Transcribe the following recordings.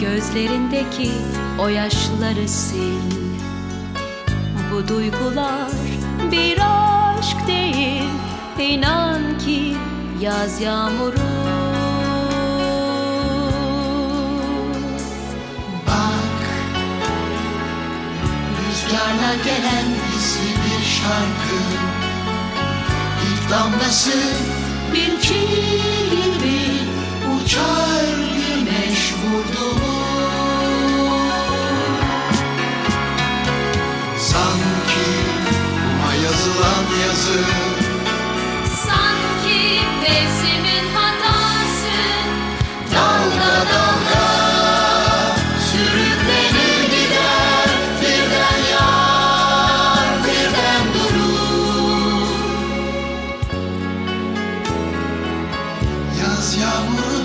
Gözlerindeki o yaşları sil. Bu duygular bir aşk değil. İnan ki yaz yağmuru. Bak Rüzgarla gelen gizli bir şarkı. İlk damlası yazılan yazı Sanki mevsimin hatası. Dalga dalga sürüklenir gider Birden yağar birden durur Yaz yağmurudur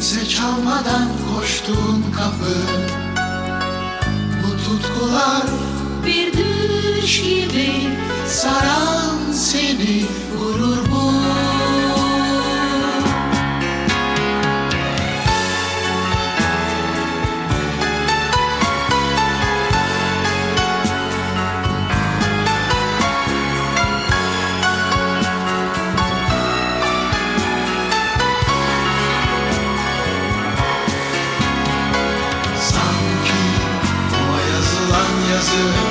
Kimse çalmadan koştuğun kapı. Bu tutkular Sanki kuma yazılan yazı